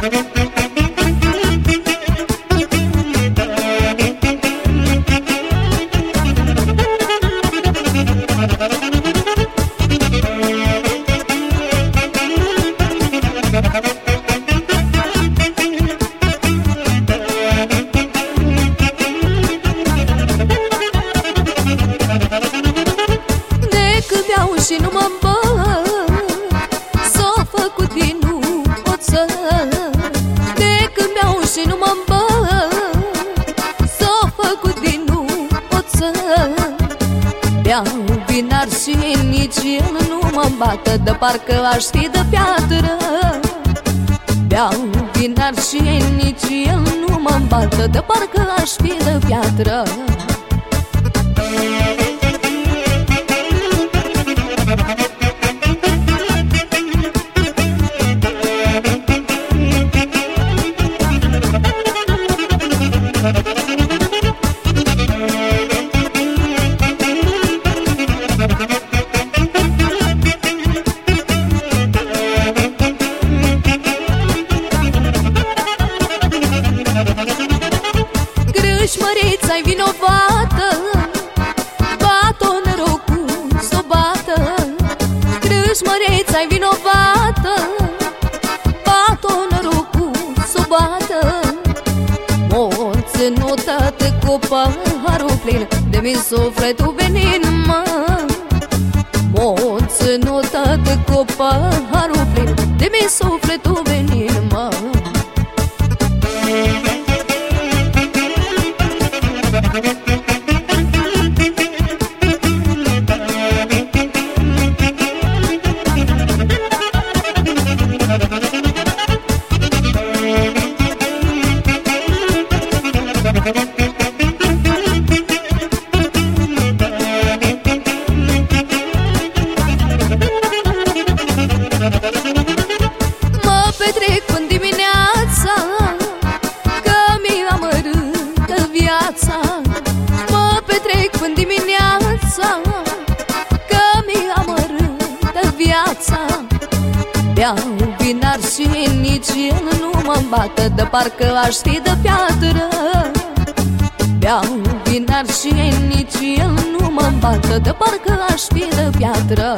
și Beau vinar și nici el nu mă bată De parcă aș fi de piatră. Beau vinar și nici el nu mă bată De parcă aș fi de piatră Crâșmărița-i vinovată Bat-o norocul s-o bată. Crâșmărița-i vinovată Bat-o norocul s-o bată. M-o ținutată cu paharul plin De-mi sufletul venin, mă. M-o ținutată cu paharul plin De-mi sufletul venin, mă. Mă petrec în dimineața Că mi amărâtă viața Mă petrec în dimineața Că mi amărâtă viața Beau vinar și nici el nu mă bată De parcă aș fi de piatră. Beau vinar și nici el nu mă bată De parcă aș fi de piatră